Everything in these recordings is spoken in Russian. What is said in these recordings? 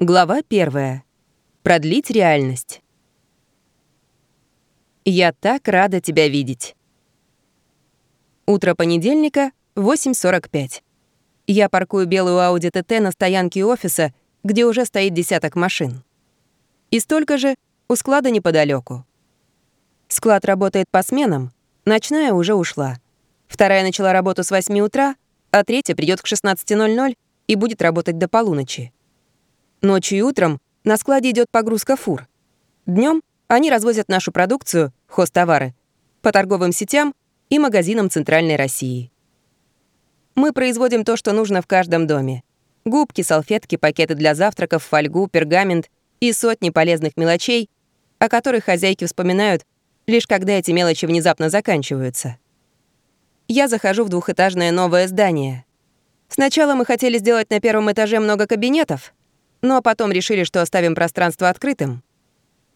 Глава первая. Продлить реальность. Я так рада тебя видеть. Утро понедельника, 8.45. Я паркую белую Audi TT на стоянке офиса, где уже стоит десяток машин. И столько же у склада неподалеку. Склад работает по сменам, ночная уже ушла. Вторая начала работу с 8 утра, а третья придет к 16.00 и будет работать до полуночи. Ночью и утром на складе идет погрузка фур. Днем они развозят нашу продукцию, хостовары, по торговым сетям и магазинам Центральной России. Мы производим то, что нужно в каждом доме. Губки, салфетки, пакеты для завтраков, фольгу, пергамент и сотни полезных мелочей, о которых хозяйки вспоминают, лишь когда эти мелочи внезапно заканчиваются. Я захожу в двухэтажное новое здание. Сначала мы хотели сделать на первом этаже много кабинетов, но потом решили, что оставим пространство открытым.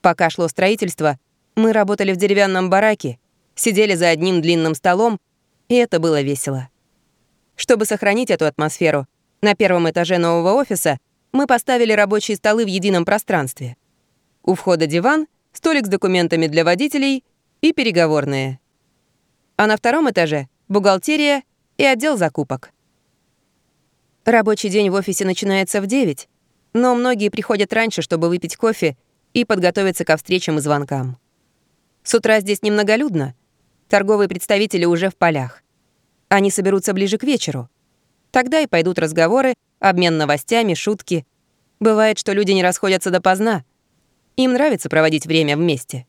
Пока шло строительство, мы работали в деревянном бараке, сидели за одним длинным столом, и это было весело. Чтобы сохранить эту атмосферу, на первом этаже нового офиса мы поставили рабочие столы в едином пространстве. У входа диван, столик с документами для водителей и переговорные. А на втором этаже — бухгалтерия и отдел закупок. Рабочий день в офисе начинается в 9, но многие приходят раньше, чтобы выпить кофе и подготовиться ко встречам и звонкам. С утра здесь немноголюдно. Торговые представители уже в полях. Они соберутся ближе к вечеру. Тогда и пойдут разговоры, обмен новостями, шутки. Бывает, что люди не расходятся допоздна. Им нравится проводить время вместе.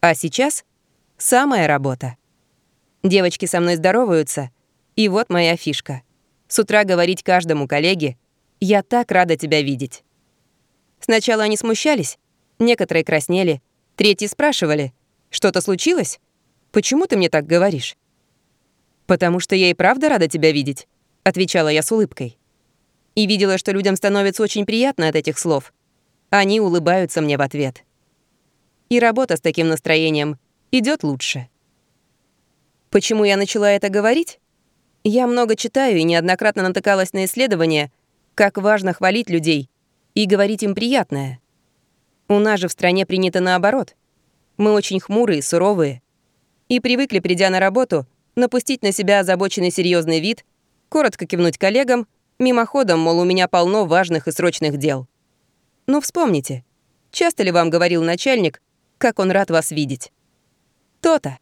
А сейчас самая работа. Девочки со мной здороваются, и вот моя фишка. С утра говорить каждому коллеге — я так рада тебя видеть». Сначала они смущались, некоторые краснели, третьи спрашивали, «Что-то случилось? Почему ты мне так говоришь?» «Потому что я и правда рада тебя видеть», — отвечала я с улыбкой. И видела, что людям становится очень приятно от этих слов. Они улыбаются мне в ответ. И работа с таким настроением идет лучше. Почему я начала это говорить? Я много читаю и неоднократно натыкалась на исследования, как важно хвалить людей и говорить им приятное. У нас же в стране принято наоборот. Мы очень хмурые, суровые. И привыкли, придя на работу, напустить на себя озабоченный серьезный вид, коротко кивнуть коллегам, мимоходом, мол, у меня полно важных и срочных дел. Но вспомните, часто ли вам говорил начальник, как он рад вас видеть? То-то.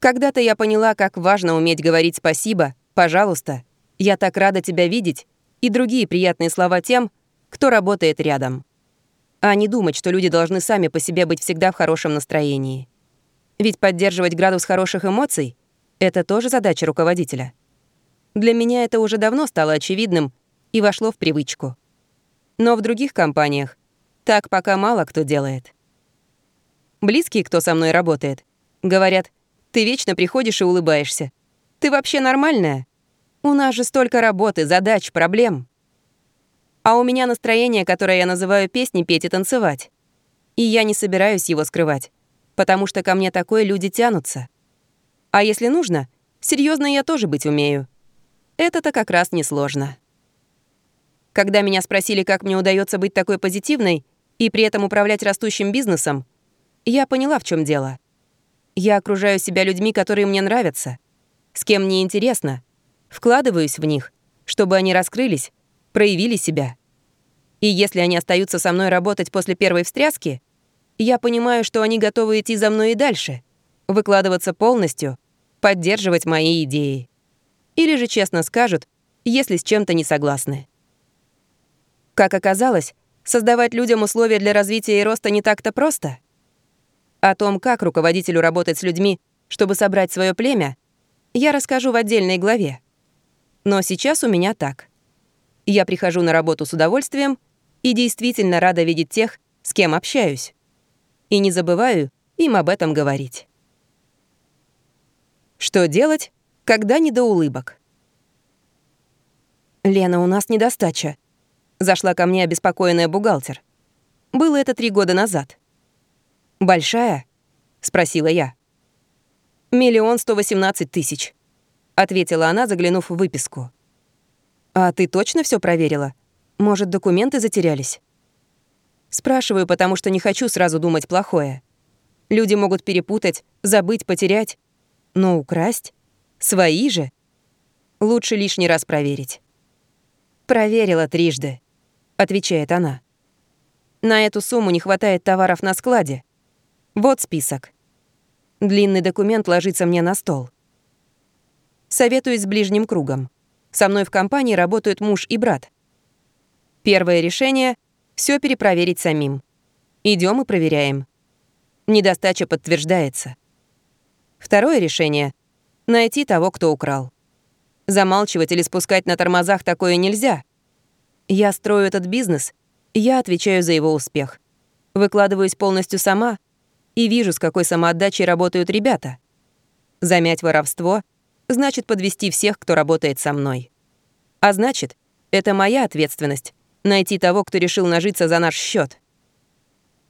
Когда-то я поняла, как важно уметь говорить спасибо, пожалуйста, я так рада тебя видеть, и другие приятные слова тем, кто работает рядом. А не думать, что люди должны сами по себе быть всегда в хорошем настроении. Ведь поддерживать градус хороших эмоций — это тоже задача руководителя. Для меня это уже давно стало очевидным и вошло в привычку. Но в других компаниях так пока мало кто делает. Близкие, кто со мной работает, говорят, ты вечно приходишь и улыбаешься. Ты вообще нормальная? У нас же столько работы, задач, проблем. А у меня настроение, которое я называю песни петь и танцевать. И я не собираюсь его скрывать, потому что ко мне такое люди тянутся. А если нужно, серьезно я тоже быть умею. Это-то как раз несложно. Когда меня спросили, как мне удается быть такой позитивной и при этом управлять растущим бизнесом, я поняла, в чем дело. Я окружаю себя людьми, которые мне нравятся, с кем мне интересно — Вкладываюсь в них, чтобы они раскрылись, проявили себя. И если они остаются со мной работать после первой встряски, я понимаю, что они готовы идти за мной и дальше, выкладываться полностью, поддерживать мои идеи. Или же честно скажут, если с чем-то не согласны. Как оказалось, создавать людям условия для развития и роста не так-то просто. О том, как руководителю работать с людьми, чтобы собрать свое племя, я расскажу в отдельной главе. Но сейчас у меня так. Я прихожу на работу с удовольствием и действительно рада видеть тех, с кем общаюсь. И не забываю им об этом говорить. Что делать, когда не до улыбок? «Лена, у нас недостача», — зашла ко мне обеспокоенная бухгалтер. Было это три года назад. «Большая?» — спросила я. «Миллион сто восемнадцать тысяч», ответила она, заглянув в выписку. «А ты точно все проверила? Может, документы затерялись? Спрашиваю, потому что не хочу сразу думать плохое. Люди могут перепутать, забыть, потерять. Но украсть? Свои же? Лучше лишний раз проверить. «Проверила трижды», — отвечает она. «На эту сумму не хватает товаров на складе. Вот список». Длинный документ ложится мне на стол. Советуюсь с ближним кругом. Со мной в компании работают муж и брат. Первое решение — все перепроверить самим. Идем и проверяем. Недостача подтверждается. Второе решение — найти того, кто украл. Замалчивать или спускать на тормозах такое нельзя. Я строю этот бизнес, я отвечаю за его успех. Выкладываюсь полностью сама и вижу, с какой самоотдачей работают ребята. Замять воровство значит подвести всех, кто работает со мной. А значит, это моя ответственность — найти того, кто решил нажиться за наш счет.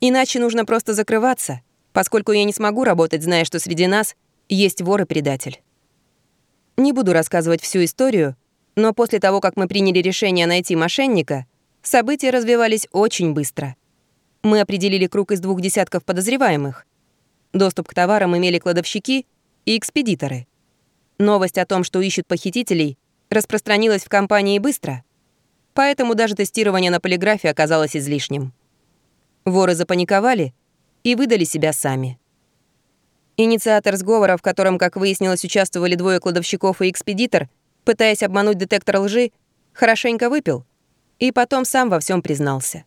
Иначе нужно просто закрываться, поскольку я не смогу работать, зная, что среди нас есть вор и предатель. Не буду рассказывать всю историю, но после того, как мы приняли решение найти мошенника, события развивались очень быстро. Мы определили круг из двух десятков подозреваемых. Доступ к товарам имели кладовщики и экспедиторы. Новость о том, что ищут похитителей, распространилась в компании быстро, поэтому даже тестирование на полиграфе оказалось излишним. Воры запаниковали и выдали себя сами. Инициатор сговора, в котором, как выяснилось, участвовали двое кладовщиков и экспедитор, пытаясь обмануть детектор лжи, хорошенько выпил и потом сам во всем признался.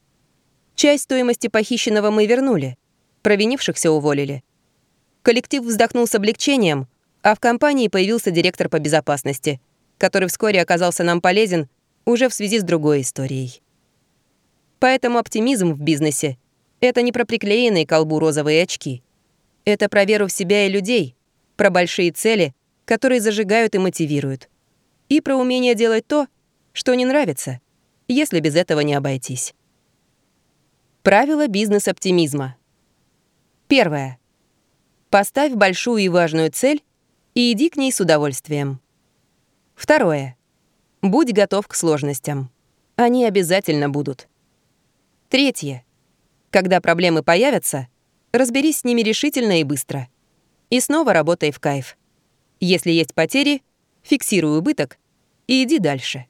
Часть стоимости похищенного мы вернули, провинившихся уволили. Коллектив вздохнул с облегчением, а в компании появился директор по безопасности, который вскоре оказался нам полезен уже в связи с другой историей. Поэтому оптимизм в бизнесе — это не про приклеенные колбу розовые очки — это про веру в себя и людей, про большие цели, которые зажигают и мотивируют. И про умение делать то, что не нравится, если без этого не обойтись. Правило бизнес-оптимизма. Первое. Поставь большую и важную цель и иди к ней с удовольствием. Второе. Будь готов к сложностям. Они обязательно будут. Третье. Когда проблемы появятся, Разберись с ними решительно и быстро. И снова работай в кайф. Если есть потери, фиксируй убыток и иди дальше.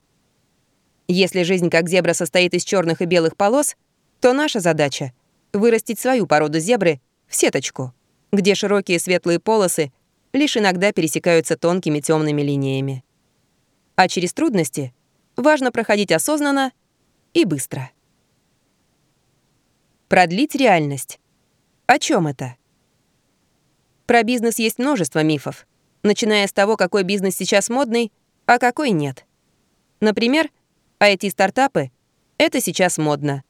Если жизнь как зебра состоит из черных и белых полос, то наша задача — вырастить свою породу зебры в сеточку, где широкие светлые полосы лишь иногда пересекаются тонкими темными линиями. А через трудности важно проходить осознанно и быстро. Продлить реальность. О чем это? Про бизнес есть множество мифов, начиная с того, какой бизнес сейчас модный, а какой нет. Например, IT-стартапы — это сейчас модно.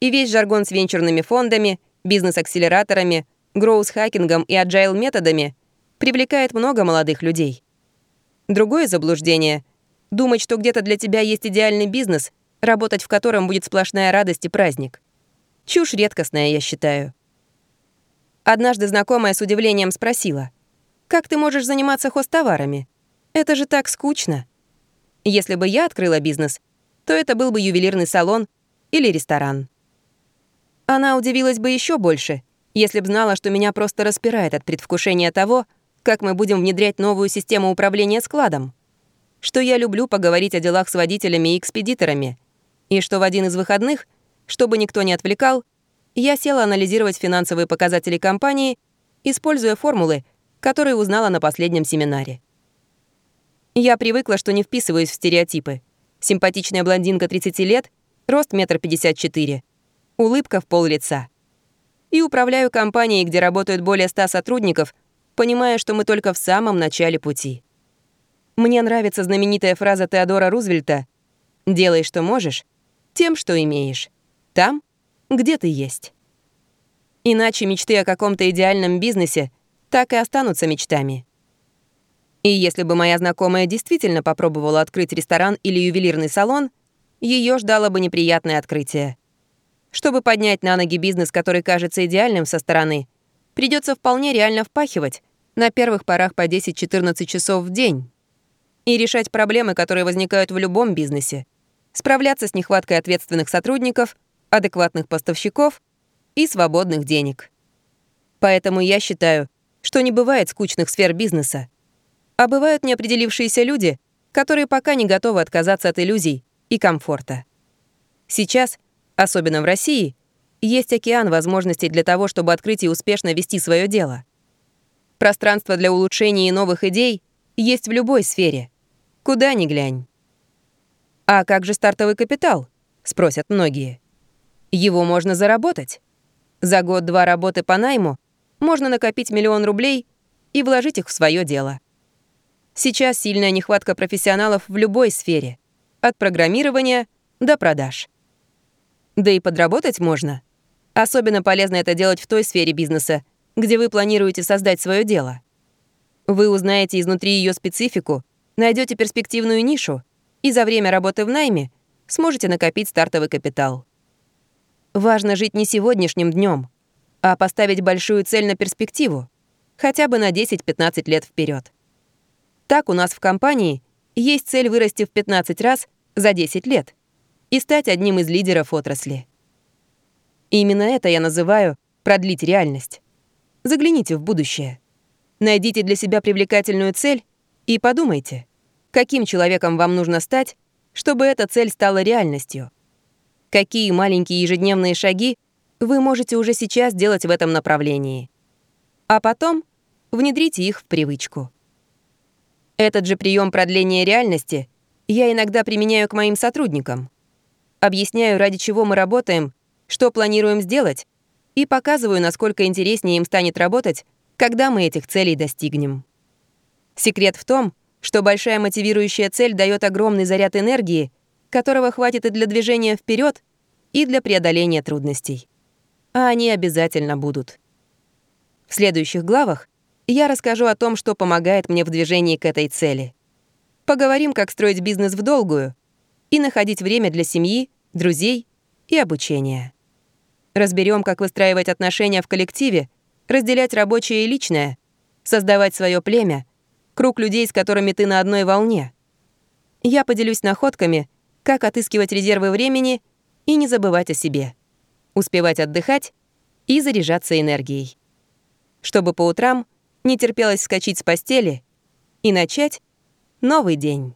И весь жаргон с венчурными фондами, бизнес-акселераторами, гроус-хакингом и agile-методами привлекает много молодых людей. Другое заблуждение — думать, что где-то для тебя есть идеальный бизнес, работать в котором будет сплошная радость и праздник. Чушь редкостная, я считаю. Однажды знакомая с удивлением спросила, «Как ты можешь заниматься хостоварами? Это же так скучно». Если бы я открыла бизнес, то это был бы ювелирный салон или ресторан. Она удивилась бы еще больше, если б знала, что меня просто распирает от предвкушения того, как мы будем внедрять новую систему управления складом, что я люблю поговорить о делах с водителями и экспедиторами, и что в один из выходных, чтобы никто не отвлекал, я села анализировать финансовые показатели компании, используя формулы, которые узнала на последнем семинаре. Я привыкла, что не вписываюсь в стереотипы. Симпатичная блондинка 30 лет, рост 1,54 м, улыбка в пол лица. И управляю компанией, где работают более 100 сотрудников, понимая, что мы только в самом начале пути. Мне нравится знаменитая фраза Теодора Рузвельта «Делай, что можешь, тем, что имеешь. Там, где ты есть. Иначе мечты о каком-то идеальном бизнесе так и останутся мечтами. И если бы моя знакомая действительно попробовала открыть ресторан или ювелирный салон, ее ждало бы неприятное открытие. Чтобы поднять на ноги бизнес, который кажется идеальным со стороны, придется вполне реально впахивать, на первых порах по 10-14 часов в день, и решать проблемы, которые возникают в любом бизнесе. справляться с нехваткой ответственных сотрудников, адекватных поставщиков и свободных денег. Поэтому я считаю, что не бывает скучных сфер бизнеса, а бывают неопределившиеся люди, которые пока не готовы отказаться от иллюзий и комфорта. Сейчас, особенно в России, есть океан возможностей для того, чтобы открыть и успешно вести свое дело. Пространство для улучшения и новых идей есть в любой сфере. Куда ни глянь. «А как же стартовый капитал?» — спросят многие. Его можно заработать. За год-два работы по найму можно накопить миллион рублей и вложить их в свое дело. Сейчас сильная нехватка профессионалов в любой сфере, от программирования до продаж. Да и подработать можно. Особенно полезно это делать в той сфере бизнеса, где вы планируете создать свое дело. Вы узнаете изнутри ее специфику, найдете перспективную нишу и за время работы в найме сможете накопить стартовый капитал. Важно жить не сегодняшним днем, а поставить большую цель на перспективу, хотя бы на 10-15 лет вперед. Так у нас в компании есть цель вырасти в 15 раз за 10 лет и стать одним из лидеров отрасли. Именно это я называю продлить реальность. Загляните в будущее. Найдите для себя привлекательную цель и подумайте, каким человеком вам нужно стать, чтобы эта цель стала реальностью. Какие маленькие ежедневные шаги вы можете уже сейчас делать в этом направлении. А потом внедрите их в привычку. Этот же прием продления реальности я иногда применяю к моим сотрудникам. Объясняю, ради чего мы работаем, что планируем сделать, и показываю, насколько интереснее им станет работать, когда мы этих целей достигнем. Секрет в том, что большая мотивирующая цель дает огромный заряд энергии, которого хватит и для движения вперед, и для преодоления трудностей. А они обязательно будут. В следующих главах я расскажу о том, что помогает мне в движении к этой цели. Поговорим, как строить бизнес в долгую и находить время для семьи, друзей и обучения. Разберем, как выстраивать отношения в коллективе, разделять рабочее и личное, создавать свое племя, круг людей, с которыми ты на одной волне. Я поделюсь находками, как отыскивать резервы времени и не забывать о себе, успевать отдыхать и заряжаться энергией. Чтобы по утрам не терпелось вскочить с постели и начать новый день.